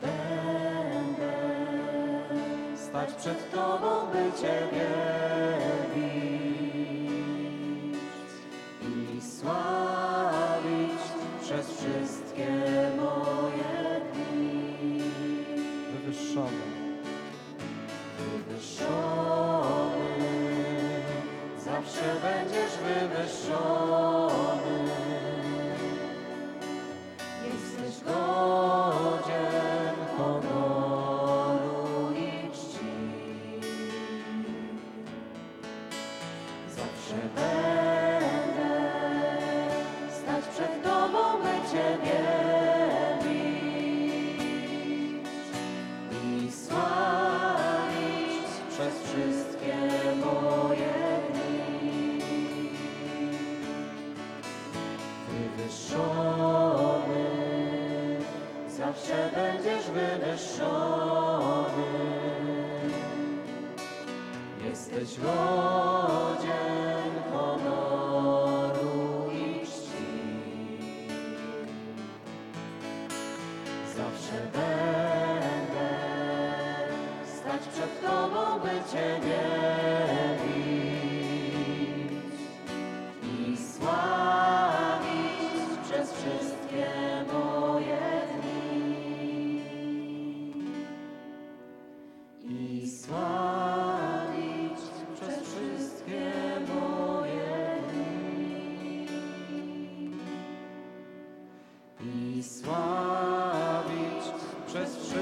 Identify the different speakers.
Speaker 1: będę stać przed Tobą, by Ciebie widzieć i sławić przez wszystkie moje dni.
Speaker 2: Wywyższony,
Speaker 1: Wywyższony, zawsze będziesz wywyższony. Zawsze będę stać przed Tobą, by Ciebie bić i sławić przez wszystkie moje dni. Wywyższony, zawsze będziesz wywyższony. Jesteś godzien Zawsze będę stać przed Tobą, by Ciebie bić i sławić przez wszystkie moje dni. I sławić przez wszystkie moje dni. I sławić przez wszystkich.